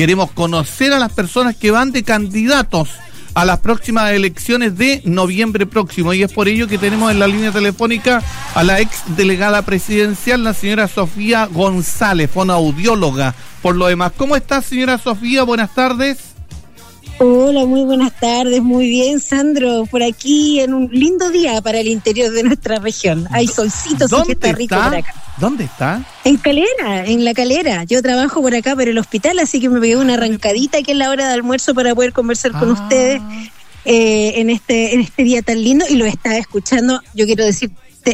Queremos conocer a las personas que van de candidatos a las próximas elecciones de noviembre próximo. Y es por ello que tenemos en la línea telefónica a la ex delegada presidencial, la señora Sofía González, fonoaudióloga. Por lo demás, ¿cómo está, señora Sofía? Buenas tardes. Hola, muy buenas tardes, muy bien, Sandro, por aquí en un lindo día para el interior de nuestra región. Hay solcito, sí que está rico por acá. ¿Dónde está? En Calera, en la Calera. Yo trabajo por acá, pero el hospital, así que me pegué una arrancadita que es la hora de almuerzo para poder conversar con ah. ustedes eh, en este en este día tan lindo y lo estaba escuchando. Yo quiero decir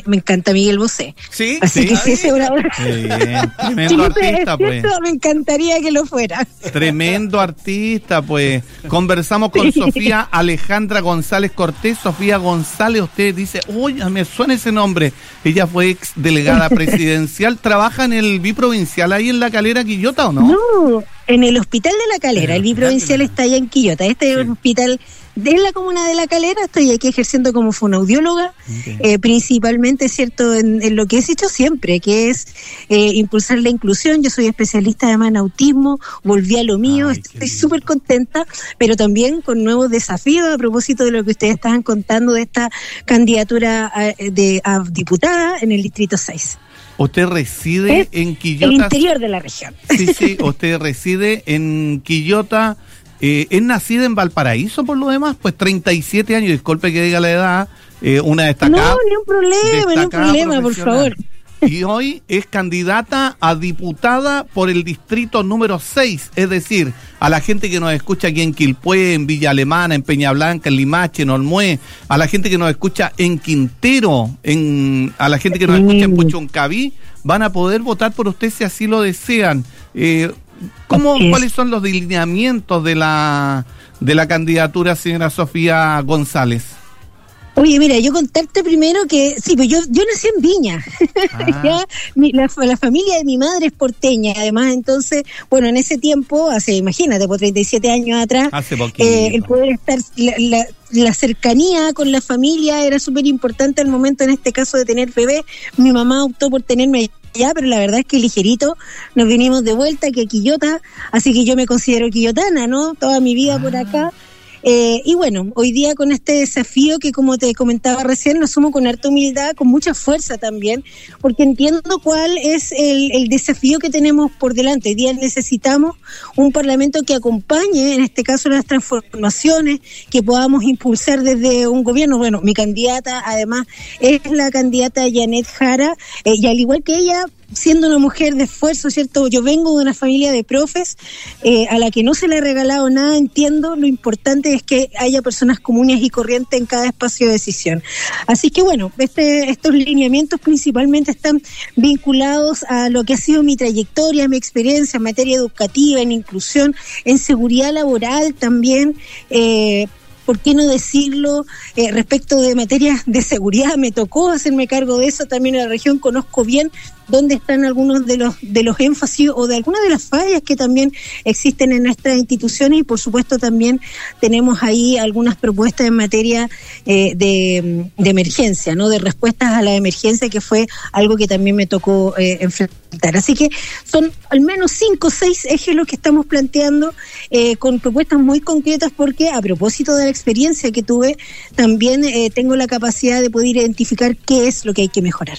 me encanta Miguel Bosé. Sí, Así que ese una... Tremendo artista, pues. Me encantaría que lo fuera. Tremendo artista, pues. Conversamos con Sofía Alejandra González Cortés. Sofía González, usted dice, uy, me suena ese nombre. Ella fue ex delegada presidencial. ¿Trabaja en el biprovincial ahí en la calera Quillota o no? No, en el hospital de la calera. El biprovincial está allá en Quillota. Este es un hospital de la comuna de La Calera, estoy aquí ejerciendo como fonaudióloga, eh, principalmente, ¿cierto?, en, lo que he hecho siempre, que es eh, impulsar la inclusión. Yo soy especialista además en autismo, volví a lo mío, estoy súper contenta, pero también con nuevos desafíos a propósito de lo que ustedes estaban contando de esta candidatura a, de, diputada en el Distrito 6. Usted reside en Quillota. El interior de la región. Sí, sí, usted reside en Quillota eh, es nacida en Valparaíso por lo demás, pues 37 años, disculpe que diga la edad, eh, una destacada. No, ni un problema, ni un problema, por favor. Y hoy es candidata a diputada por el distrito número 6, es decir, a la gente que nos escucha aquí en Quilpué, en Villa Alemana, en Peña Blanca, en Limache, en Olmué, a la gente que nos escucha en Quintero, en, a la gente que nos escucha en Puchoncaví, van a poder votar por usted si así lo desean. Eh, ¿Cómo, ¿Cuáles son los delineamientos de la, de la candidatura, señora Sofía González? Oye, mira, yo contarte primero que, sí, pues yo, yo nací en Viña. Ah. la, familia de mi madre es porteña, además, entonces, bueno, en ese tiempo, hace, imagínate, por 37 años atrás, eh, el poder estar, la, la, cercanía con la familia era súper importante al momento, en este caso, de tener bebé. Mi mamá optó por tenerme ya, pero la verdad es que ligerito nos vinimos de vuelta que a Quillota, así que yo me considero quillotana, ¿no? Toda mi vida por ah. acá. Eh, y bueno, hoy día con este desafío que como te comentaba recién, lo asumo con harta humildad, con mucha fuerza también, porque entiendo cuál es el, desafío que tenemos por delante. Hoy día necesitamos un parlamento que acompañe, en este caso, las transformaciones que podamos impulsar desde un gobierno. Bueno, mi candidata además es la candidata Janet Jara, eh, y al igual que ella, siendo una mujer de esfuerzo, ¿cierto? Yo vengo de una familia de profes eh, a la que no se le ha regalado nada, entiendo, lo importante es que haya personas comunes y corrientes en cada espacio de decisión. Así que bueno, este, estos lineamientos principalmente están vinculados a lo que ha sido mi trayectoria, mi experiencia en materia educativa, en inclusión, en seguridad laboral también. Eh, ¿por qué no decirlo? Eh, respecto de materias de seguridad, me tocó hacerme cargo de eso también en la región, conozco bien dónde están algunos de los de los énfasis o de algunas de las fallas que también existen en nuestras instituciones y por supuesto también tenemos ahí algunas propuestas en materia eh, de, emergencia, ¿no? De respuestas a la emergencia que fue algo que también me tocó eh, enfrentar. Así que son al menos cinco o seis ejes los que estamos planteando con propuestas muy concretas porque a propósito de la experiencia que tuve, también eh, tengo la capacidad de poder identificar qué es lo que hay que mejorar.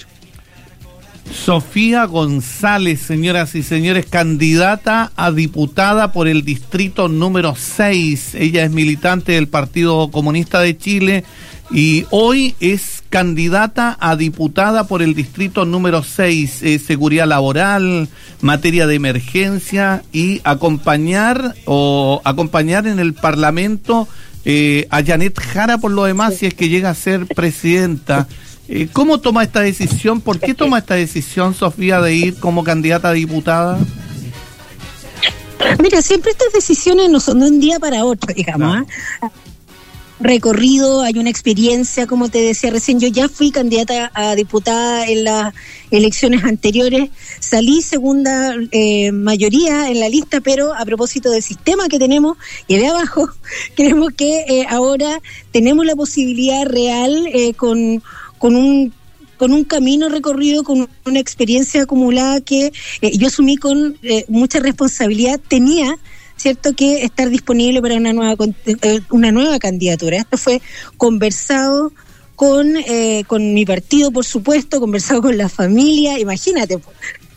Sofía González, señoras y señores, candidata a diputada por el distrito número 6. Ella es militante del Partido Comunista de Chile y hoy es candidata a diputada por el distrito número 6, eh, seguridad laboral, materia de emergencia y acompañar o acompañar en el Parlamento eh, a Janet Jara por lo demás si es que llega a ser presidenta. Eh, ¿Cómo toma esta decisión? ¿Por qué toma esta decisión, Sofía, de ir como candidata a diputada? Mira, siempre estas decisiones no son de un día para otro, digamos. ¿ah? recorrido, hay una experiencia, como te decía recién, yo ya fui candidata a diputada en las elecciones anteriores, salí segunda eh, mayoría en la lista, pero a propósito del sistema que tenemos, y de abajo, creemos que eh, ahora tenemos la posibilidad real eh, con, con un con un camino recorrido, con una experiencia acumulada que yo asumí con mucha responsabilidad, tenía cierto que estar disponible para una nueva eh, una nueva candidatura. Esto fue conversado con, eh, con mi partido, por supuesto, conversado con la familia, imagínate,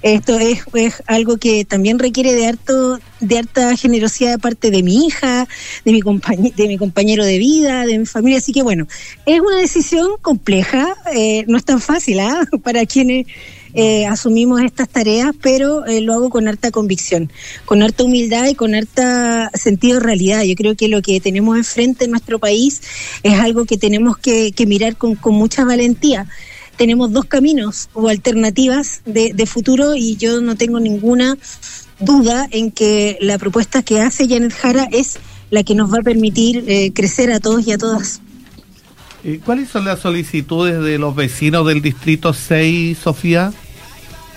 esto es, algo que también requiere de harto de harta generosidad de parte de mi hija, de mi de mi compañero de vida, de mi familia, así que bueno, es una decisión compleja, eh, no es tan fácil ¿ah? para quienes eh, asumimos estas tareas, pero eh, lo hago con harta convicción, con harta humildad y con harta sentido de realidad. Yo creo que lo que tenemos enfrente en nuestro país es algo que tenemos que, mirar con, con mucha valentía tenemos dos caminos o alternativas de, futuro y yo no tengo ninguna duda en que la propuesta que hace Janet Jara es la que nos va a permitir eh, crecer a todos y a todas. ¿Cuáles son las solicitudes de los vecinos del Distrito 6, Sofía?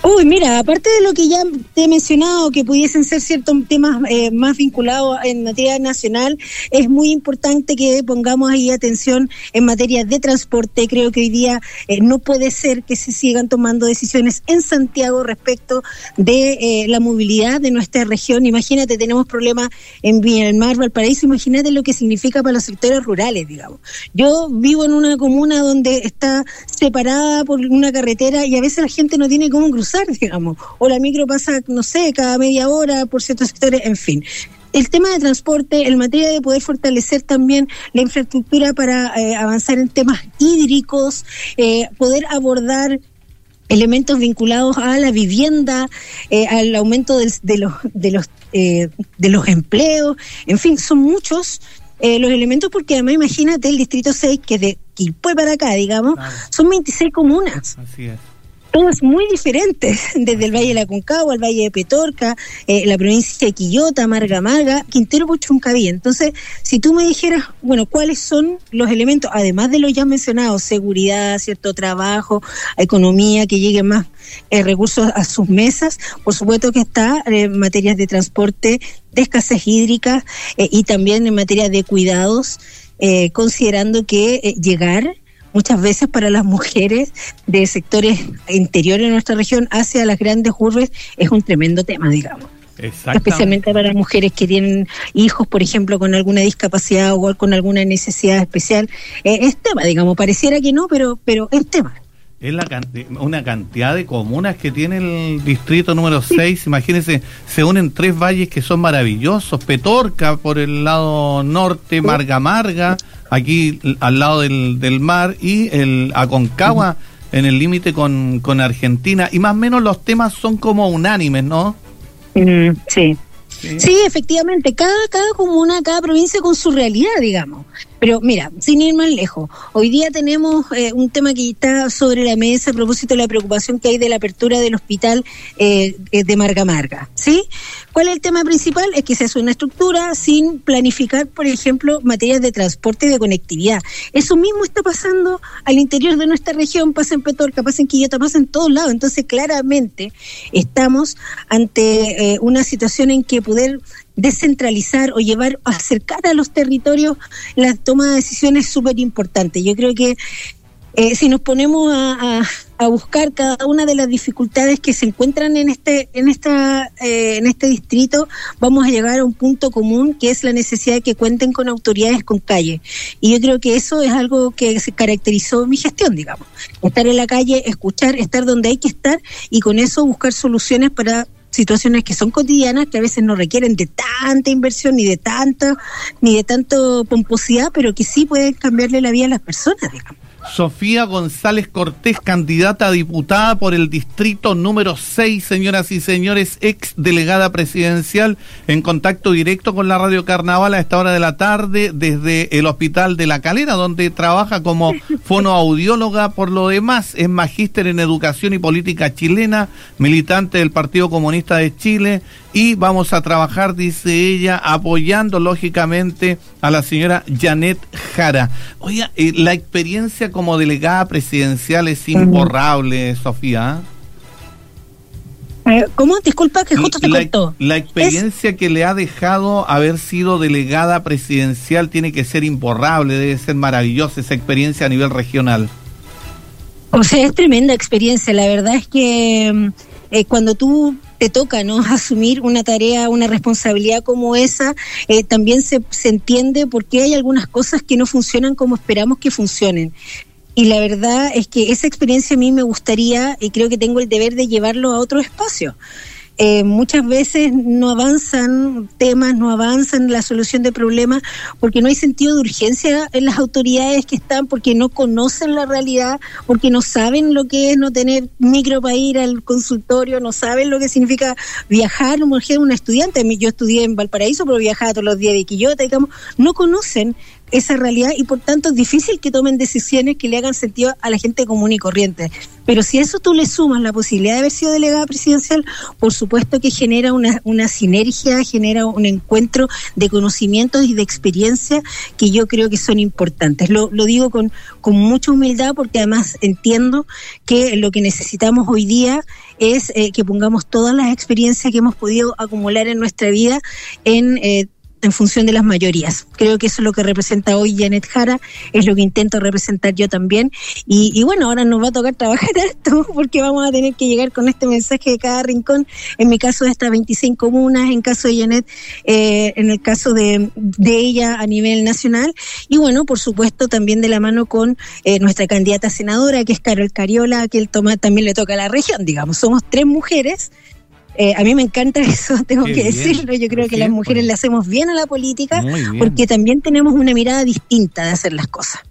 Uy, mira, aparte de lo que ya te he mencionado, que pudiesen ser ciertos temas eh, más vinculados en materia nacional, es muy importante que pongamos ahí atención en materia de transporte. Creo que hoy día eh, no puede ser que se sigan tomando decisiones en Santiago respecto de eh, la movilidad de nuestra región. Imagínate, tenemos problemas en Villa del Mar, Valparaíso, imagínate lo que significa para los sectores rurales, digamos. Yo vivo en una comuna donde está separada por una carretera y a veces la gente no tiene cómo cruzar digamos, o la micro pasa, no sé, cada media hora por ciertos sectores, en fin. El tema de transporte, en materia de poder fortalecer también la infraestructura para eh, avanzar en temas hídricos, eh, poder abordar elementos vinculados a la vivienda, eh, al aumento de los de los de los empleos, en fin, son muchos los elementos porque además imagínate el distrito 6 que de Quilpue para acá, digamos, son 26 comunas. Así es todas muy diferentes, desde el Valle de la Concagua, el Valle de Petorca, eh, la provincia de Quillota, Marga Marga, Quintero Puchuncaví. Entonces, si tú me dijeras, bueno, ¿cuáles son los elementos, además de los ya mencionados, seguridad, cierto trabajo, economía, que lleguen más eh, recursos a sus mesas? Por supuesto que está en eh, materias de transporte, de escasez hídrica y también en materia de cuidados, considerando que llegar muchas veces para las mujeres de sectores interiores de nuestra región hacia las grandes urbes es un tremendo tema, digamos. Especialmente para mujeres que tienen hijos, por ejemplo, con alguna discapacidad o con alguna necesidad especial. Eh, es tema, digamos, pareciera que no, pero, pero es tema. Es la una cantidad de comunas que tiene el distrito número 6. Imagínense, se unen tres valles que son maravillosos. Petorca por el lado norte, Marga Marga, aquí al lado del, del mar, y el Aconcagua en el límite con, con Argentina. Y más o menos los temas son como unánimes, ¿no? sí. Sí, efectivamente, cada, cada comuna, cada provincia con su realidad, digamos. Pero mira, sin ir más lejos, hoy día tenemos eh, un tema que está sobre la mesa a propósito de la preocupación que hay de la apertura del hospital eh, eh, de Marga Marga, ¿sí? ¿Cuál es el tema principal? Es que se hace una estructura sin planificar, por ejemplo, materias de transporte y de conectividad. Eso mismo está pasando al interior de nuestra región, pasa en Petorca, pasa en Quillota, pasa en todos lados. Entonces, claramente estamos ante una situación en que poder descentralizar o llevar, acercar a los territorios la toma de decisiones es súper importante. Yo creo que eh, si nos ponemos a, buscar cada una de las dificultades que se encuentran en este en esta eh, en este distrito vamos a llegar a un punto común que es la necesidad de que cuenten con autoridades con calle y yo creo que eso es algo que se caracterizó mi gestión digamos estar en la calle escuchar estar donde hay que estar y con eso buscar soluciones para situaciones que son cotidianas, que a veces no requieren de tanta inversión, ni de tanta, ni de tanto pomposidad, pero que sí pueden cambiarle la vida a las personas, digamos. Sofía González Cortés, candidata a diputada por el distrito número 6, señoras y señores, ex delegada presidencial, en contacto directo con la Radio Carnaval a esta hora de la tarde desde el Hospital de la Calera, donde trabaja como fonoaudióloga. Por lo demás, es magíster en educación y política chilena, militante del Partido Comunista de Chile y vamos a trabajar, dice ella, apoyando lógicamente a la señora Janet Jara. Oiga, eh, la experiencia como delegada presidencial es imborrable, Sofía. Eh, ¿Cómo? Disculpa que justo te la, La experiencia que le ha dejado haber sido delegada presidencial tiene que ser imborrable, debe ser maravillosa esa experiencia a nivel regional. O sea, es tremenda experiencia. La verdad es que mm, eh, cuando tú te toca no asumir una tarea, una responsabilidad como esa, eh, también se, se entiende por qué hay algunas cosas que no funcionan como esperamos que funcionen. Y la verdad es que esa experiencia a mí me gustaría y creo que tengo el deber de llevarlo a otro espacio. Eh, muchas veces no avanzan temas, no avanzan la solución de problemas porque no hay sentido de urgencia en las autoridades que están, porque no conocen la realidad, porque no saben lo que es no tener micro para ir al consultorio, no saben lo que significa viajar, como un estudiante, yo estudié en Valparaíso, pero viajaba todos los días de Quillota, digamos, no conocen esa realidad y por tanto es difícil que tomen decisiones que le hagan sentido a la gente común y corriente. Pero si eso tú le sumas la posibilidad de haber sido delegada presidencial, por supuesto que genera una, una sinergia, genera un encuentro de conocimientos y de experiencia que yo creo que son importantes. Lo, lo digo con, con mucha humildad porque además entiendo que lo que necesitamos hoy día es eh, que pongamos todas las experiencias que hemos podido acumular en nuestra vida en eh, en función de las mayorías. Creo que eso es lo que representa hoy Janet Jara, es lo que intento representar yo también. Y, bueno, ahora nos va a tocar trabajar esto, porque vamos a tener que llegar con este mensaje de cada rincón, en mi caso de estas 25 comunas, en caso de Janet, eh, en el caso de, ella a nivel nacional. Y bueno, por supuesto, también de la mano con eh, nuestra candidata senadora, que es Carol Cariola, que el toma, también le toca a la región, digamos. Somos tres mujeres eh, a mí me encanta eso, tengo que decirlo. Yo creo que las mujeres pues. le hacemos bien a la política porque también tenemos una mirada distinta de hacer las cosas.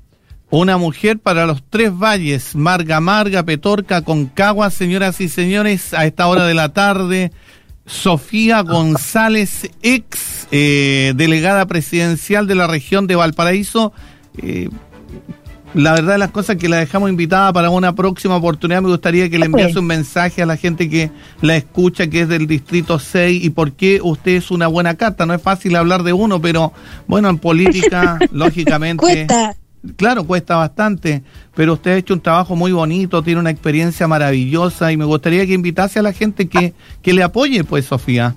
Una mujer para los tres valles, Marga Marga, Petorca, Concagua, señoras y señores, a esta hora de la tarde. Sofía González, ex eh, delegada presidencial de la región de Valparaíso. Eh, la verdad de las cosas que la dejamos invitada para una próxima oportunidad. Me gustaría que le enviase un mensaje a la gente que la escucha, que es del Distrito 6, y por qué usted es una buena carta. No es fácil hablar de uno, pero bueno, en política, lógicamente... Cuesta. Claro, cuesta bastante, pero usted ha hecho un trabajo muy bonito, tiene una experiencia maravillosa y me gustaría que invitase a la gente que, que le apoye, pues, Sofía.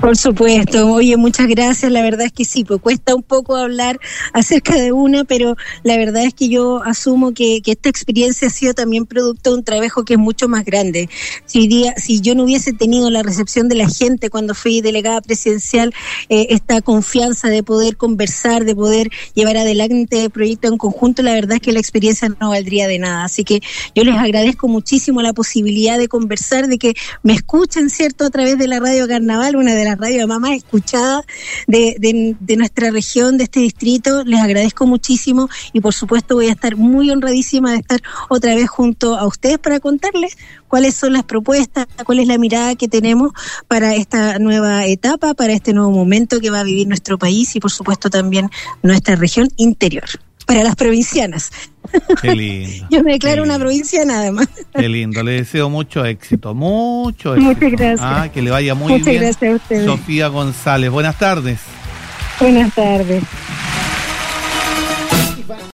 Por supuesto, oye, muchas gracias. La verdad es que sí, pues cuesta un poco hablar acerca de una, pero la verdad es que yo asumo que, esta experiencia ha sido también producto de un trabajo que es mucho más grande. Si, día, si yo no hubiese tenido la recepción de la gente cuando fui delegada presidencial, eh, esta confianza de poder conversar, de poder llevar adelante el proyecto en conjunto, la verdad es que la experiencia no valdría de nada. Así que yo les agradezco muchísimo la posibilidad de conversar, de que me escuchen, ¿cierto?, a través de la radio Carnaval, una de la radio más escuchada de, de, nuestra región, de este distrito. Les agradezco muchísimo y por supuesto voy a estar muy honradísima de estar otra vez junto a ustedes para contarles cuáles son las propuestas, cuál es la mirada que tenemos para esta nueva etapa, para este nuevo momento que va a vivir nuestro país y por supuesto también nuestra región interior para las provincianas. Qué lindo. Yo me declaro una provincia nada más. Qué lindo, le deseo mucho éxito, mucho éxito. Muchas gracias. Ah, que le vaya muy Muchas bien. gracias a ustedes. Sofía González, buenas tardes. Buenas tardes.